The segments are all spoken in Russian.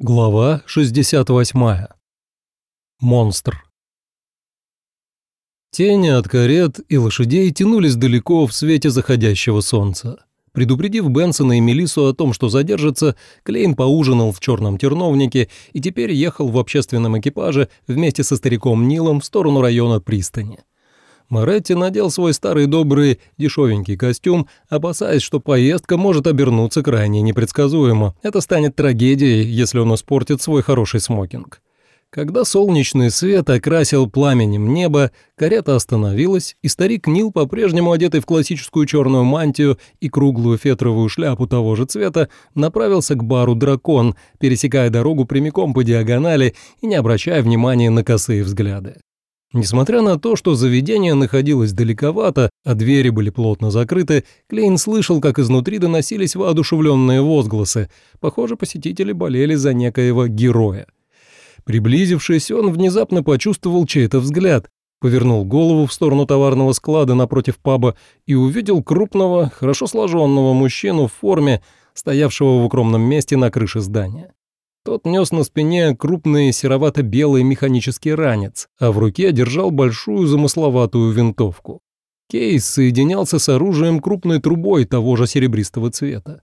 Глава 68. Монстр. Тени от карет и лошадей тянулись далеко в свете заходящего солнца. Предупредив Бенсона и Мелису о том, что задержится, Клейн поужинал в черном терновнике и теперь ехал в общественном экипаже вместе со стариком Нилом в сторону района пристани. Моретти надел свой старый добрый дешевенький костюм, опасаясь, что поездка может обернуться крайне непредсказуемо. Это станет трагедией, если он испортит свой хороший смокинг. Когда солнечный свет окрасил пламенем небо, карета остановилась, и старик Нил, по-прежнему одетый в классическую черную мантию и круглую фетровую шляпу того же цвета, направился к бару «Дракон», пересекая дорогу прямиком по диагонали и не обращая внимания на косые взгляды. Несмотря на то, что заведение находилось далековато, а двери были плотно закрыты, Клейн слышал, как изнутри доносились воодушевленные возгласы. Похоже, посетители болели за некоего героя. Приблизившись, он внезапно почувствовал чей-то взгляд, повернул голову в сторону товарного склада напротив паба и увидел крупного, хорошо сложенного мужчину в форме, стоявшего в укромном месте на крыше здания. Тот нес на спине крупный серовато-белый механический ранец, а в руке держал большую замысловатую винтовку. Кейс соединялся с оружием крупной трубой того же серебристого цвета.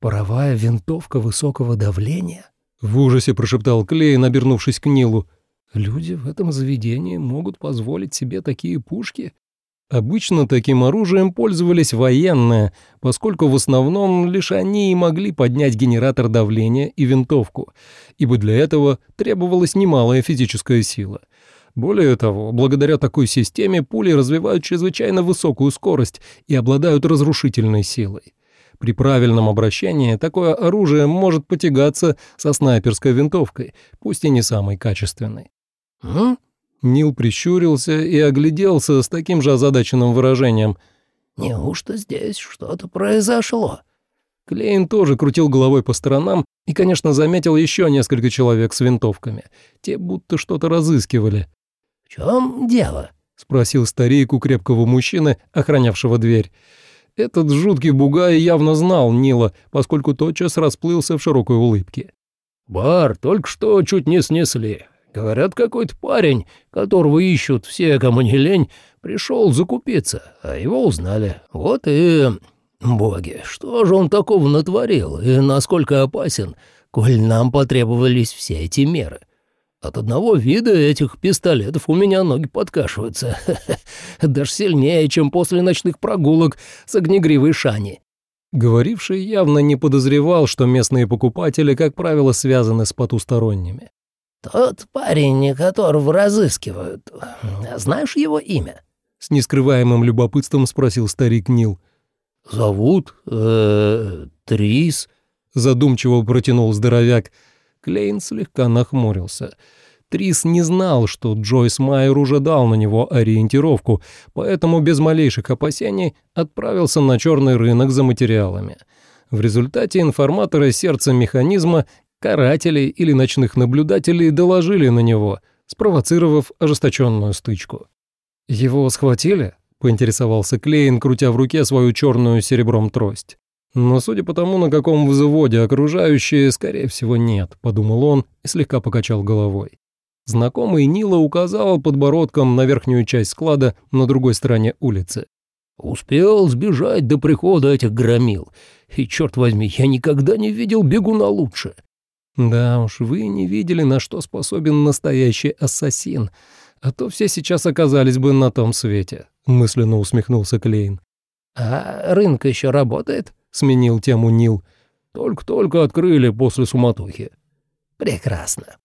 «Паровая винтовка высокого давления?» — в ужасе прошептал Клейн, обернувшись к Нилу. «Люди в этом заведении могут позволить себе такие пушки?» Обычно таким оружием пользовались военные, поскольку в основном лишь они и могли поднять генератор давления и винтовку, ибо для этого требовалась немалая физическая сила. Более того, благодаря такой системе пули развивают чрезвычайно высокую скорость и обладают разрушительной силой. При правильном обращении такое оружие может потягаться со снайперской винтовкой, пусть и не самой качественной. «М? Нил прищурился и огляделся с таким же озадаченным выражением. «Неужто здесь что-то произошло?» Клейн тоже крутил головой по сторонам и, конечно, заметил еще несколько человек с винтовками. Те будто что-то разыскивали. «В чем дело?» — спросил старик у крепкого мужчины, охранявшего дверь. Этот жуткий бугай явно знал Нила, поскольку тотчас расплылся в широкой улыбке. «Бар только что чуть не снесли. Говорят, какой-то парень, которого ищут все, кому не лень, пришел закупиться, а его узнали. Вот и... Боги, что же он такого натворил и насколько опасен, коль нам потребовались все эти меры? От одного вида этих пистолетов у меня ноги подкашиваются. Даже сильнее, чем после ночных прогулок с огнегривой шани. Говоривший явно не подозревал, что местные покупатели, как правило, связаны с потусторонними. «Тот парень, которого разыскивают, знаешь его имя?» С нескрываемым любопытством спросил старик Нил. «Зовут... Э, Трис?» Задумчиво протянул здоровяк. Клейн слегка нахмурился. Трис не знал, что Джойс Майер уже дал на него ориентировку, поэтому без малейших опасений отправился на черный рынок за материалами. В результате информаторы сердца механизма Каратели или ночных наблюдателей доложили на него, спровоцировав ожесточенную стычку. «Его схватили?» — поинтересовался Клейн, крутя в руке свою черную серебром трость. «Но судя по тому, на каком взводе окружающие, скорее всего, нет», — подумал он и слегка покачал головой. Знакомый Нила указал подбородком на верхнюю часть склада на другой стороне улицы. «Успел сбежать до прихода этих громил. И, черт возьми, я никогда не видел бегуна лучше. Да уж, вы не видели, на что способен настоящий ассасин, а то все сейчас оказались бы на том свете», — мысленно усмехнулся Клейн. «А рынок еще работает?» — сменил тему Нил. «Только-только открыли после суматохи». «Прекрасно».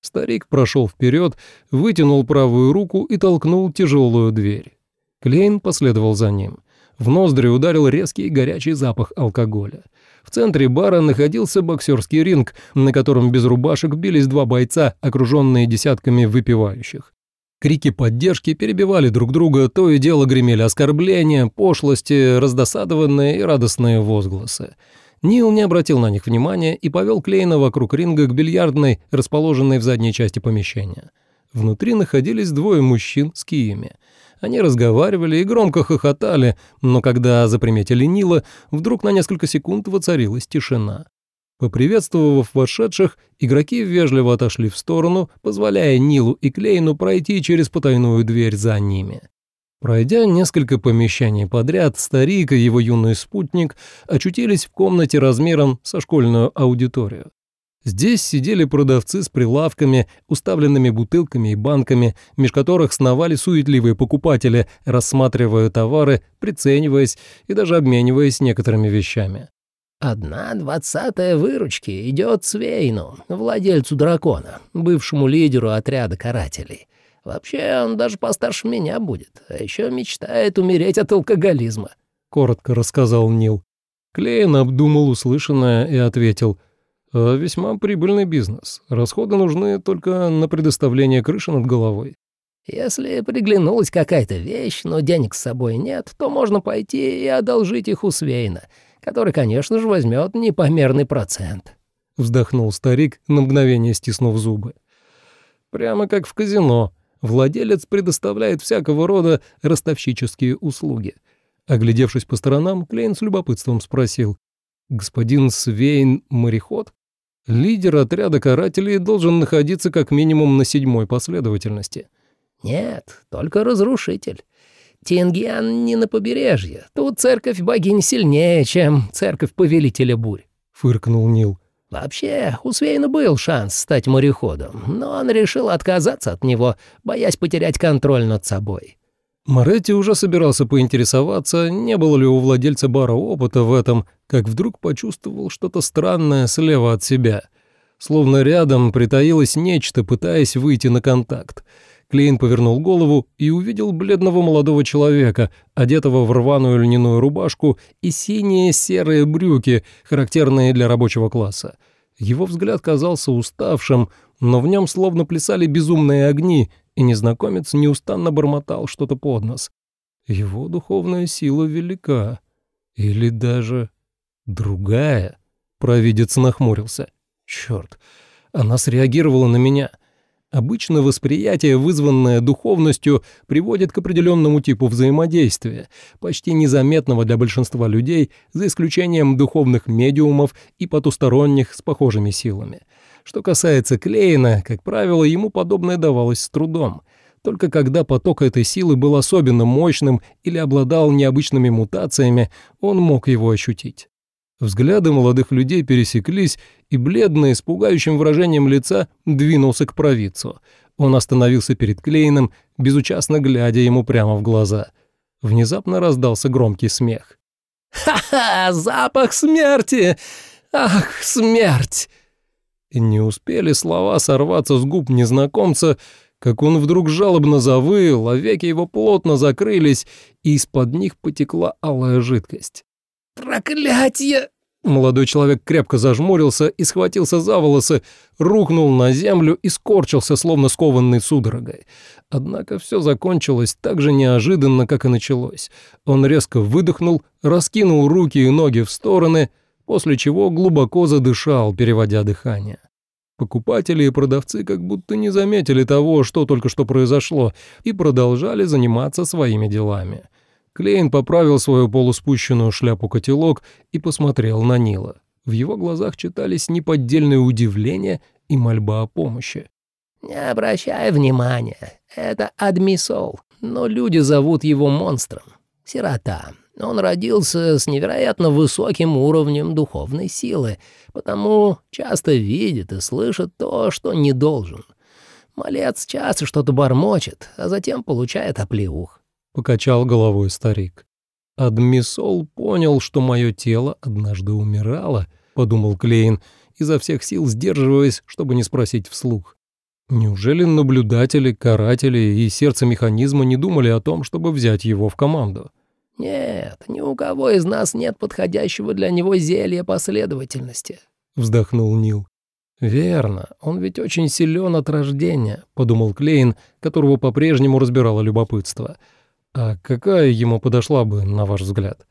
Старик прошел вперед, вытянул правую руку и толкнул тяжелую дверь. Клейн последовал за ним. В ноздри ударил резкий горячий запах алкоголя. В центре бара находился боксерский ринг, на котором без рубашек бились два бойца, окруженные десятками выпивающих. Крики поддержки перебивали друг друга, то и дело гремели оскорбления, пошлости, раздосадованные и радостные возгласы. Нил не обратил на них внимания и повел Клейна вокруг ринга к бильярдной, расположенной в задней части помещения. Внутри находились двое мужчин с киями. Они разговаривали и громко хохотали, но когда заприметили Нила, вдруг на несколько секунд воцарилась тишина. Поприветствовав вошедших, игроки вежливо отошли в сторону, позволяя Нилу и Клейну пройти через потайную дверь за ними. Пройдя несколько помещений подряд, старик и его юный спутник очутились в комнате размером со школьную аудиторию. Здесь сидели продавцы с прилавками, уставленными бутылками и банками, меж которых сновали суетливые покупатели, рассматривая товары, прицениваясь и даже обмениваясь некоторыми вещами. Одна двадцатая выручки идет Свейну, владельцу дракона, бывшему лидеру отряда карателей. Вообще, он даже постарше меня будет, а еще мечтает умереть от алкоголизма», — коротко рассказал Нил. Клейн обдумал услышанное и ответил, «А «Весьма прибыльный бизнес. Расходы нужны только на предоставление крыши над головой». «Если приглянулась какая-то вещь, но денег с собой нет, то можно пойти и одолжить их у Свейна» который, конечно же, возьмет непомерный процент. Вздохнул старик, на мгновение стиснув зубы. Прямо как в казино. Владелец предоставляет всякого рода ростовщические услуги. Оглядевшись по сторонам, Клейн с любопытством спросил. «Господин Свейн — мореход?» Лидер отряда карателей должен находиться как минимум на седьмой последовательности. «Нет, только разрушитель. Тингиан не на побережье. Тут церковь богинь сильнее, чем церковь повелителя бурь», — фыркнул Нил. «Вообще, у Свейна был шанс стать мореходом, но он решил отказаться от него, боясь потерять контроль над собой». Моретти уже собирался поинтересоваться, не было ли у владельца бара опыта в этом, как вдруг почувствовал что-то странное слева от себя. Словно рядом притаилось нечто, пытаясь выйти на контакт. Клейн повернул голову и увидел бледного молодого человека, одетого в рваную льняную рубашку и синие серые брюки, характерные для рабочего класса. Его взгляд казался уставшим, но в нем словно плясали безумные огни, и незнакомец неустанно бормотал что-то под нос. Его духовная сила велика. Или даже другая. Провидец нахмурился. Черт, она среагировала на меня — Обычно восприятие, вызванное духовностью, приводит к определенному типу взаимодействия, почти незаметного для большинства людей, за исключением духовных медиумов и потусторонних с похожими силами. Что касается Клейна, как правило, ему подобное давалось с трудом. Только когда поток этой силы был особенно мощным или обладал необычными мутациями, он мог его ощутить. Взгляды молодых людей пересеклись, и бледный, с пугающим выражением лица, двинулся к провидцу. Он остановился перед Клейном, безучастно глядя ему прямо в глаза. Внезапно раздался громкий смех. «Ха-ха! Запах смерти! Ах, смерть!» Не успели слова сорваться с губ незнакомца, как он вдруг жалобно завыл, а веки его плотно закрылись, и из-под них потекла алая жидкость. «Проклятье!» Молодой человек крепко зажмурился и схватился за волосы, рухнул на землю и скорчился, словно скованный судорогой. Однако все закончилось так же неожиданно, как и началось. Он резко выдохнул, раскинул руки и ноги в стороны, после чего глубоко задышал, переводя дыхание. Покупатели и продавцы как будто не заметили того, что только что произошло, и продолжали заниматься своими делами. Клейн поправил свою полуспущенную шляпу-котелок и посмотрел на Нила. В его глазах читались неподдельное удивление и мольба о помощи. «Не обращай внимания, это Адмисол, но люди зовут его монстром. Сирота. Он родился с невероятно высоким уровнем духовной силы, потому часто видит и слышит то, что не должен. Малец часто что-то бормочет, а затем получает оплеух. — покачал головой старик. «Адмисол понял, что мое тело однажды умирало», — подумал Клейн, изо всех сил сдерживаясь, чтобы не спросить вслух. Неужели наблюдатели, каратели и сердце механизма не думали о том, чтобы взять его в команду? «Нет, ни у кого из нас нет подходящего для него зелья последовательности», — вздохнул Нил. «Верно, он ведь очень силен от рождения», — подумал Клейн, которого по-прежнему разбирало любопытство. А какая ему подошла бы, на ваш взгляд?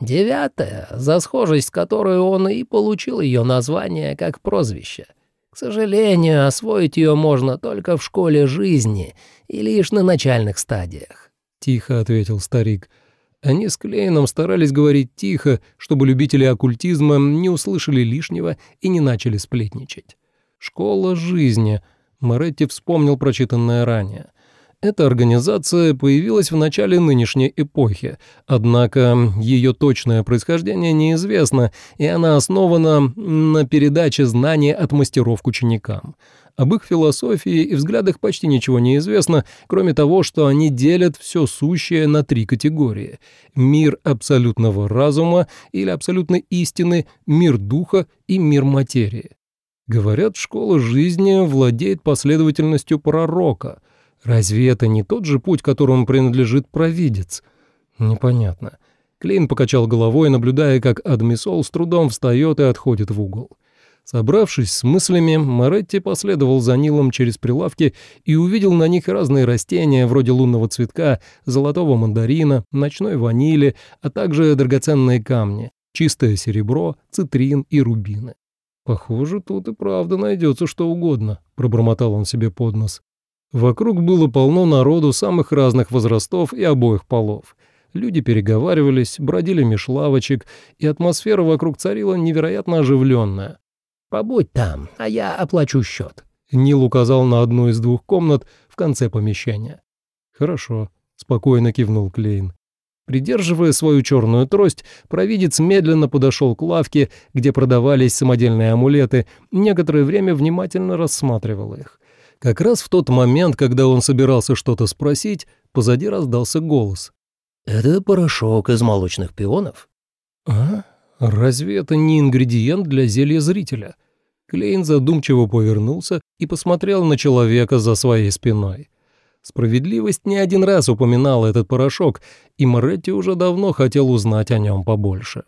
Девятая, за схожесть с которой он и получил ее название как прозвище. К сожалению, освоить ее можно только в школе жизни и лишь на начальных стадиях. Тихо ответил старик. Они с Клейном старались говорить тихо, чтобы любители оккультизма не услышали лишнего и не начали сплетничать. «Школа жизни», — Моретти вспомнил прочитанное ранее. Эта организация появилась в начале нынешней эпохи, однако ее точное происхождение неизвестно, и она основана на передаче знаний от мастеров к ученикам. Об их философии и взглядах почти ничего не известно, кроме того, что они делят все сущее на три категории. Мир абсолютного разума или абсолютной истины, мир духа и мир материи. Говорят, школа жизни владеет последовательностью пророка. Разве это не тот же путь, которому принадлежит провидец? Непонятно. Клейн покачал головой, наблюдая, как Адмисол с трудом встает и отходит в угол. Собравшись с мыслями, Моретти последовал за Нилом через прилавки и увидел на них разные растения, вроде лунного цветка, золотого мандарина, ночной ванили, а также драгоценные камни, чистое серебро, цитрин и рубины. «Похоже, тут и правда найдется что угодно», — пробормотал он себе под нос. Вокруг было полно народу самых разных возрастов и обоих полов. Люди переговаривались, бродили меж лавочек, и атмосфера вокруг царила невероятно оживленная. «Побудь там, а я оплачу счет». Нил указал на одну из двух комнат в конце помещения. «Хорошо», — спокойно кивнул Клейн. Придерживая свою черную трость, провидец медленно подошел к лавке, где продавались самодельные амулеты, некоторое время внимательно рассматривал их. Как раз в тот момент, когда он собирался что-то спросить, позади раздался голос. «Это порошок из молочных пионов?» «А? Разве это не ингредиент для зелья зрителя? Клейн задумчиво повернулся и посмотрел на человека за своей спиной. Справедливость не один раз упоминала этот порошок, и Моретти уже давно хотел узнать о нем побольше.